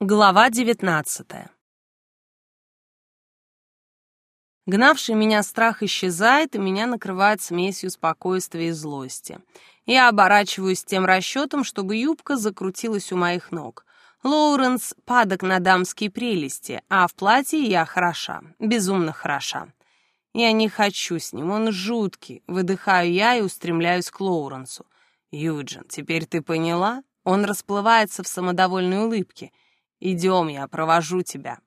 Глава девятнадцатая Гнавший меня страх исчезает, и меня накрывает смесью спокойствия и злости. Я оборачиваюсь тем расчетом, чтобы юбка закрутилась у моих ног. Лоуренс падок на дамские прелести, а в платье я хороша, безумно хороша. Я не хочу с ним, он жуткий. Выдыхаю я и устремляюсь к Лоуренсу. «Юджин, теперь ты поняла?» Он расплывается в самодовольной улыбке — «Идем, я провожу тебя».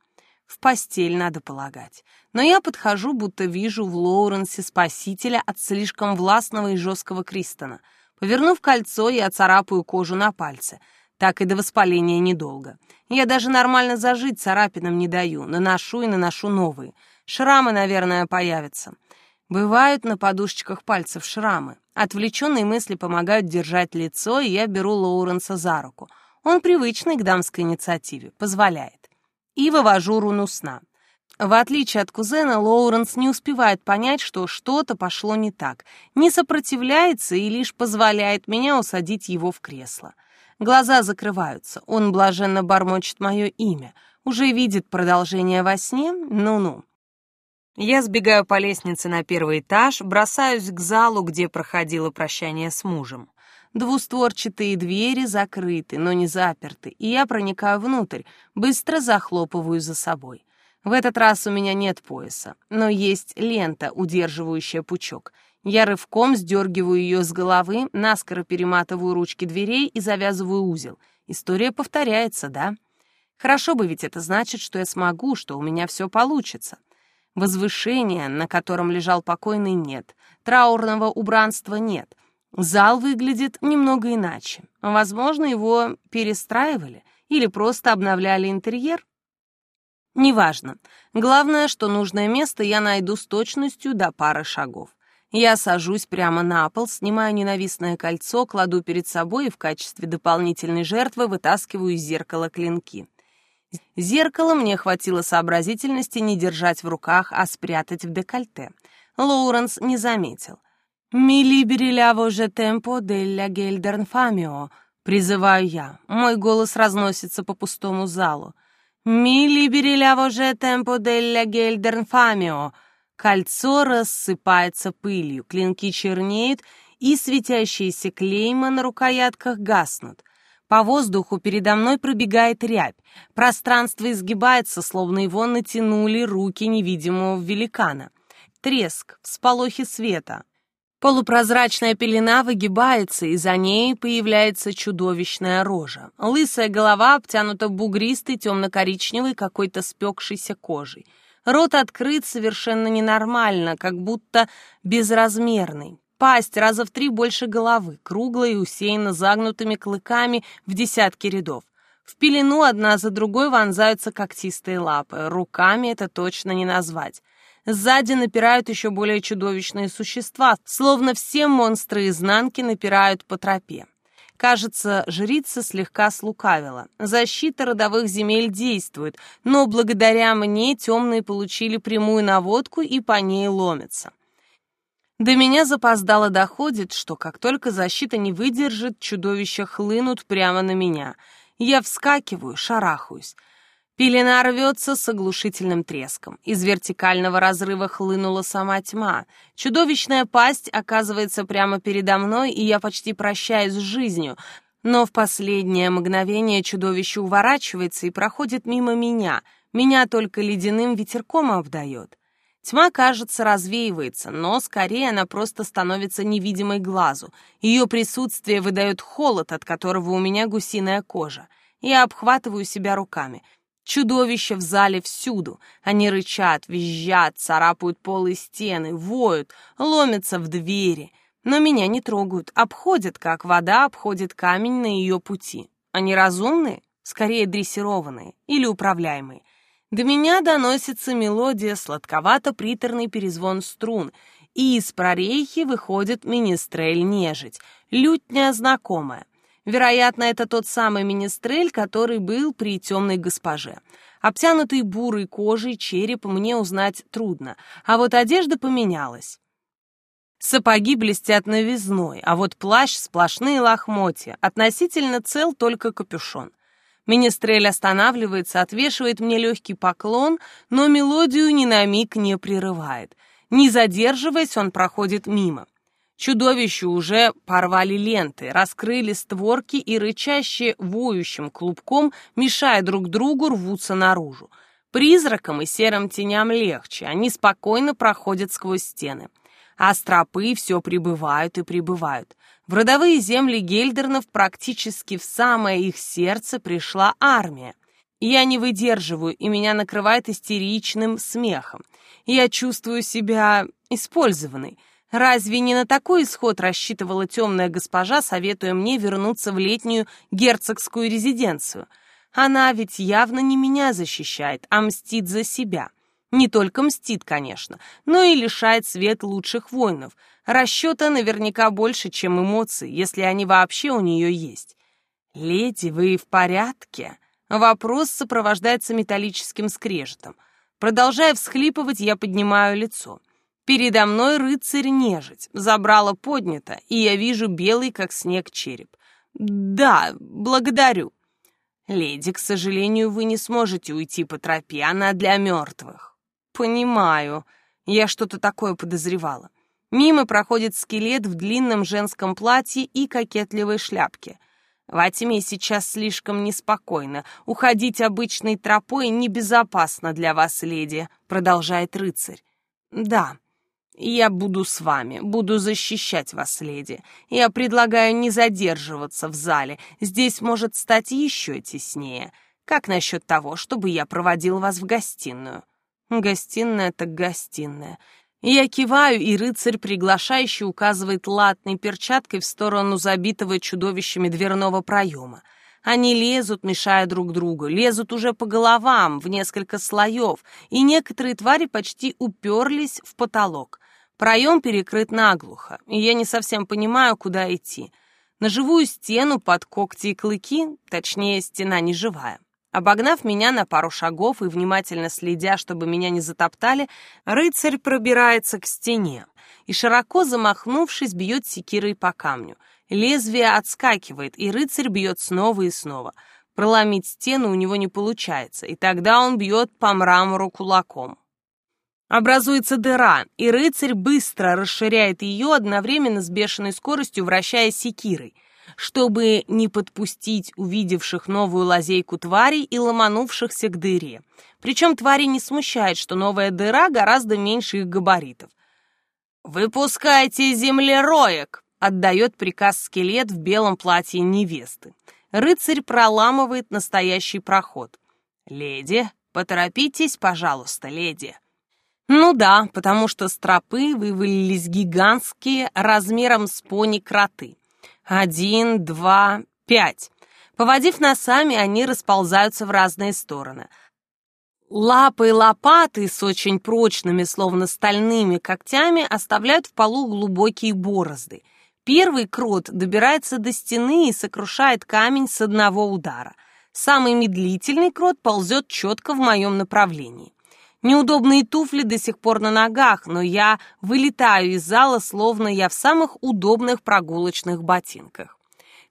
В постель, надо полагать. Но я подхожу, будто вижу в Лоуренсе спасителя от слишком властного и жесткого Кристона. Повернув кольцо, я царапаю кожу на пальце. Так и до воспаления недолго. Я даже нормально зажить царапинам не даю. Наношу и наношу новые. Шрамы, наверное, появятся. Бывают на подушечках пальцев шрамы. Отвлеченные мысли помогают держать лицо, и я беру Лоуренса за руку — он привычный к дамской инициативе, позволяет. И вывожу руну сна. В отличие от кузена, Лоуренс не успевает понять, что что-то пошло не так, не сопротивляется и лишь позволяет меня усадить его в кресло. Глаза закрываются, он блаженно бормочет мое имя, уже видит продолжение во сне, ну-ну. Я сбегаю по лестнице на первый этаж, бросаюсь к залу, где проходило прощание с мужем. Двустворчатые двери закрыты, но не заперты, и я проникаю внутрь, быстро захлопываю за собой. В этот раз у меня нет пояса, но есть лента, удерживающая пучок. Я рывком сдергиваю ее с головы, наскоро перематываю ручки дверей и завязываю узел. История повторяется, да? Хорошо бы ведь это значит, что я смогу, что у меня все получится. Возвышения, на котором лежал покойный, нет. Траурного убранства нет. Зал выглядит немного иначе. Возможно, его перестраивали или просто обновляли интерьер. Неважно. Главное, что нужное место я найду с точностью до пары шагов. Я сажусь прямо на пол, снимаю ненавистное кольцо, кладу перед собой и в качестве дополнительной жертвы вытаскиваю из зеркала клинки. Зеркало мне хватило сообразительности не держать в руках, а спрятать в декольте. Лоуренс не заметил — «Ми либери же темпо делля гельдернфамио», — призываю я. Мой голос разносится по пустому залу. «Ми либери же темпо делля гельдернфамио». Кольцо рассыпается пылью, клинки чернеют, и светящиеся клейма на рукоятках гаснут. По воздуху передо мной пробегает рябь. Пространство изгибается, словно его натянули руки невидимого великана. Треск, всполохи света, Полупрозрачная пелена выгибается, и за ней появляется чудовищная рожа. Лысая голова обтянута бугристой темно-коричневой какой-то спекшейся кожей. Рот открыт совершенно ненормально, как будто безразмерный. Пасть раза в три больше головы, круглая и усеяна загнутыми клыками в десятки рядов. В пелену одна за другой вонзаются когтистые лапы. Руками это точно не назвать. Сзади напирают еще более чудовищные существа, словно все монстры изнанки напирают по тропе. Кажется, жрица слегка слукавила. Защита родовых земель действует, но благодаря мне темные получили прямую наводку и по ней ломятся. До меня запоздало доходит, что как только защита не выдержит, чудовища хлынут прямо на меня. Я вскакиваю, шарахаюсь. Пелена рвется с оглушительным треском. Из вертикального разрыва хлынула сама тьма. Чудовищная пасть оказывается прямо передо мной, и я почти прощаюсь с жизнью. Но в последнее мгновение чудовище уворачивается и проходит мимо меня. Меня только ледяным ветерком обдает. Тьма, кажется, развеивается, но скорее она просто становится невидимой глазу. Ее присутствие выдает холод, от которого у меня гусиная кожа. Я обхватываю себя руками — Чудовища в зале всюду. Они рычат, визжат, царапают пол и стены, воют, ломятся в двери. Но меня не трогают, обходят, как вода обходит камень на ее пути. Они разумные? Скорее дрессированные или управляемые. До меня доносится мелодия, сладковато-приторный перезвон струн, и из прорехи выходит министрель-нежить, лютня знакомая. Вероятно, это тот самый министрель, который был при темной госпоже. Обтянутый бурой кожей череп мне узнать трудно, а вот одежда поменялась. Сапоги блестят новизной, а вот плащ — сплошные лохмотья, относительно цел только капюшон. Министрель останавливается, отвешивает мне легкий поклон, но мелодию ни на миг не прерывает. Не задерживаясь, он проходит мимо. Чудовищу уже порвали ленты, раскрыли створки и рычащие воющим клубком, мешая друг другу, рвутся наружу. Призракам и серым теням легче, они спокойно проходят сквозь стены. А стропы все прибывают и прибывают. В родовые земли Гельдернов практически в самое их сердце пришла армия. Я не выдерживаю, и меня накрывает истеричным смехом. Я чувствую себя использованной. Разве не на такой исход рассчитывала темная госпожа, советуя мне вернуться в летнюю герцогскую резиденцию? Она ведь явно не меня защищает, а мстит за себя. Не только мстит, конечно, но и лишает свет лучших воинов. Расчета наверняка больше, чем эмоций, если они вообще у нее есть. «Леди, вы в порядке?» Вопрос сопровождается металлическим скрежетом. Продолжая всхлипывать, я поднимаю лицо. Передо мной рыцарь-нежить, забрала поднято, и я вижу белый, как снег, череп. «Да, благодарю». «Леди, к сожалению, вы не сможете уйти по тропе, она для мертвых». «Понимаю. Я что-то такое подозревала». Мимо проходит скелет в длинном женском платье и кокетливой шляпке. Во тьме сейчас слишком неспокойно. Уходить обычной тропой небезопасно для вас, леди, продолжает рыцарь. Да, я буду с вами, буду защищать вас, леди. Я предлагаю не задерживаться в зале. Здесь может стать еще теснее. Как насчет того, чтобы я проводил вас в гостиную? Гостиная так гостиная. Я киваю, и рыцарь, приглашающий, указывает латной перчаткой в сторону забитого чудовищами дверного проема. Они лезут, мешая друг другу, лезут уже по головам, в несколько слоев, и некоторые твари почти уперлись в потолок. Проем перекрыт наглухо, и я не совсем понимаю, куда идти. На живую стену под когти и клыки, точнее, стена не живая. Обогнав меня на пару шагов и внимательно следя, чтобы меня не затоптали, рыцарь пробирается к стене и, широко замахнувшись, бьет секирой по камню. Лезвие отскакивает, и рыцарь бьет снова и снова. Проломить стену у него не получается, и тогда он бьет по мрамору кулаком. Образуется дыра, и рыцарь быстро расширяет ее, одновременно с бешеной скоростью вращая секирой, чтобы не подпустить увидевших новую лазейку тварей и ломанувшихся к дыре. Причем твари не смущает, что новая дыра гораздо меньше их габаритов. «Выпускайте землероек!» — отдает приказ скелет в белом платье невесты. Рыцарь проламывает настоящий проход. «Леди, поторопитесь, пожалуйста, леди!» Ну да, потому что с тропы вывалились гигантские размером с пони кроты. Один, два, пять. Поводив носами, они расползаются в разные стороны. Лапы и лопаты с очень прочными, словно стальными когтями оставляют в полу глубокие борозды. Первый крот добирается до стены и сокрушает камень с одного удара. Самый медлительный крот ползет четко в моем направлении. Неудобные туфли до сих пор на ногах, но я вылетаю из зала, словно я в самых удобных прогулочных ботинках.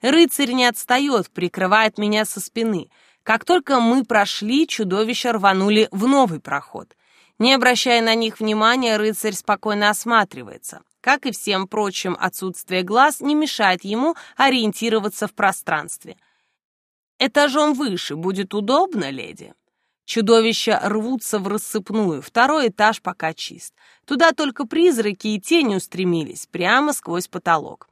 Рыцарь не отстает, прикрывает меня со спины. Как только мы прошли, чудовища рванули в новый проход. Не обращая на них внимания, рыцарь спокойно осматривается. Как и всем прочим, отсутствие глаз не мешает ему ориентироваться в пространстве. «Этажом выше будет удобно, леди?» Чудовища рвутся в рассыпную, второй этаж пока чист. Туда только призраки и тени устремились, прямо сквозь потолок.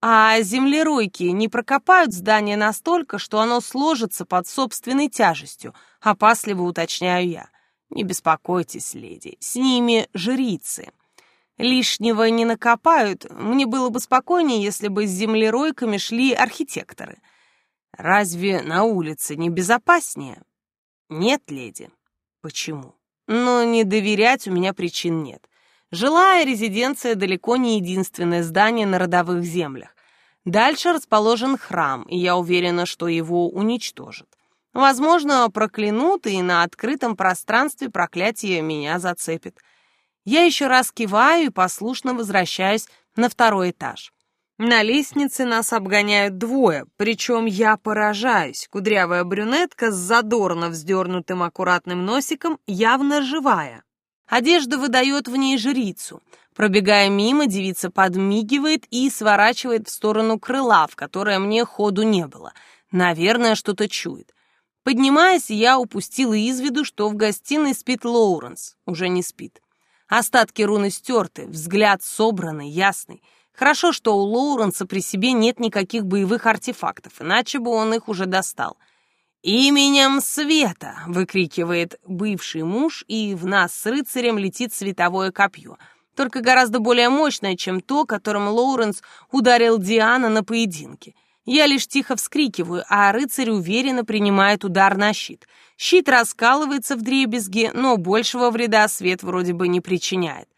А землеройки не прокопают здание настолько, что оно сложится под собственной тяжестью, опасливо уточняю я. Не беспокойтесь, леди, с ними жрицы. Лишнего не накопают, мне было бы спокойнее, если бы с землеройками шли архитекторы. Разве на улице не безопаснее? Нет, леди. Почему? Но не доверять у меня причин нет. Жилая резиденция далеко не единственное здание на родовых землях. Дальше расположен храм, и я уверена, что его уничтожат. Возможно, проклянут, и на открытом пространстве проклятие меня зацепит. Я еще раз киваю и послушно возвращаюсь на второй этаж. На лестнице нас обгоняют двое, причем я поражаюсь. Кудрявая брюнетка с задорно вздернутым аккуратным носиком явно живая. Одежда выдает в ней жрицу. Пробегая мимо, девица подмигивает и сворачивает в сторону крыла, в которое мне ходу не было. Наверное, что-то чует. Поднимаясь, я упустила из виду, что в гостиной спит Лоуренс. Уже не спит. Остатки руны стерты, взгляд собранный, ясный. Хорошо, что у Лоуренса при себе нет никаких боевых артефактов, иначе бы он их уже достал. «Именем света!» — выкрикивает бывший муж, и в нас с рыцарем летит световое копье, только гораздо более мощное, чем то, которым Лоуренс ударил Диана на поединке. Я лишь тихо вскрикиваю, а рыцарь уверенно принимает удар на щит. Щит раскалывается в дребезги, но большего вреда свет вроде бы не причиняет.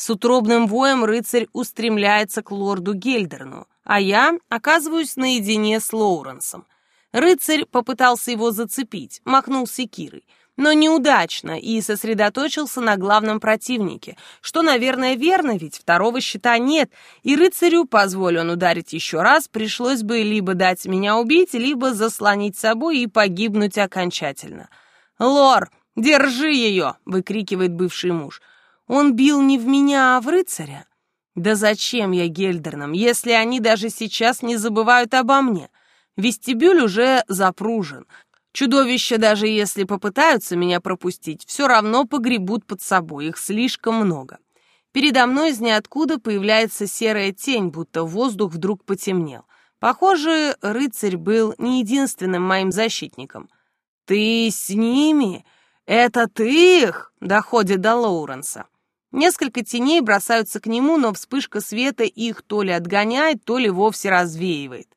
С утробным воем рыцарь устремляется к лорду Гельдерну, а я оказываюсь наедине с Лоуренсом. Рыцарь попытался его зацепить, махнул секирой, но неудачно и сосредоточился на главном противнике, что, наверное, верно, ведь второго щита нет, и рыцарю, позволь ударить еще раз, пришлось бы либо дать меня убить, либо заслонить собой и погибнуть окончательно. «Лор, держи ее!» — выкрикивает бывший муж. Он бил не в меня, а в рыцаря. Да зачем я Гельдернам, если они даже сейчас не забывают обо мне? Вестибюль уже запружен. Чудовища, даже если попытаются меня пропустить, все равно погребут под собой, их слишком много. Передо мной из ниоткуда появляется серая тень, будто воздух вдруг потемнел. Похоже, рыцарь был не единственным моим защитником. «Ты с ними? Это ты их?» — доходит до Лоуренса. Несколько теней бросаются к нему, но вспышка света их то ли отгоняет, то ли вовсе развеивает.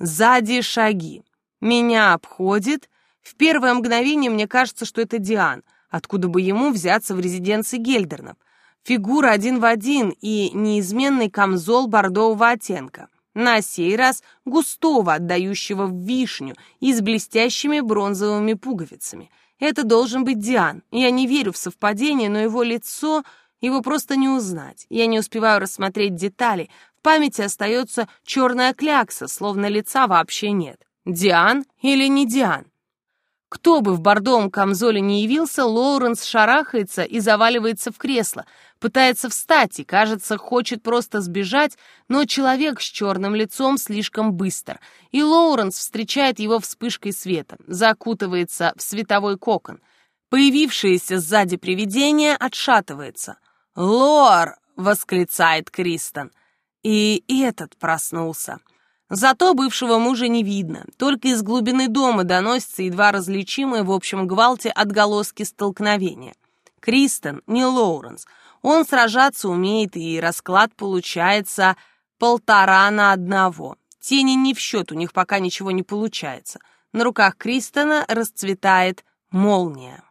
Сзади шаги. Меня обходит. В первое мгновение мне кажется, что это Диан. Откуда бы ему взяться в резиденции Гельдернов? Фигура один в один и неизменный камзол бордового оттенка. На сей раз густого, отдающего в вишню и с блестящими бронзовыми пуговицами. Это должен быть Диан. Я не верю в совпадение, но его лицо его просто не узнать. Я не успеваю рассмотреть детали. В памяти остается черная клякса, словно лица вообще нет. Диан или не Диан? Кто бы в бордовом камзоле не явился, Лоуренс шарахается и заваливается в кресло, пытается встать и, кажется, хочет просто сбежать, но человек с черным лицом слишком быстр, и Лоуренс встречает его вспышкой света, закутывается в световой кокон. Появившееся сзади привидение отшатывается. «Лор!» — восклицает Кристен. И этот проснулся. Зато бывшего мужа не видно, только из глубины дома доносится едва различимые в общем гвалте отголоски столкновения. Кристен, не Лоуренс. Он сражаться умеет, и расклад получается полтора на одного. Тени не в счет, у них пока ничего не получается. На руках Кристена расцветает молния.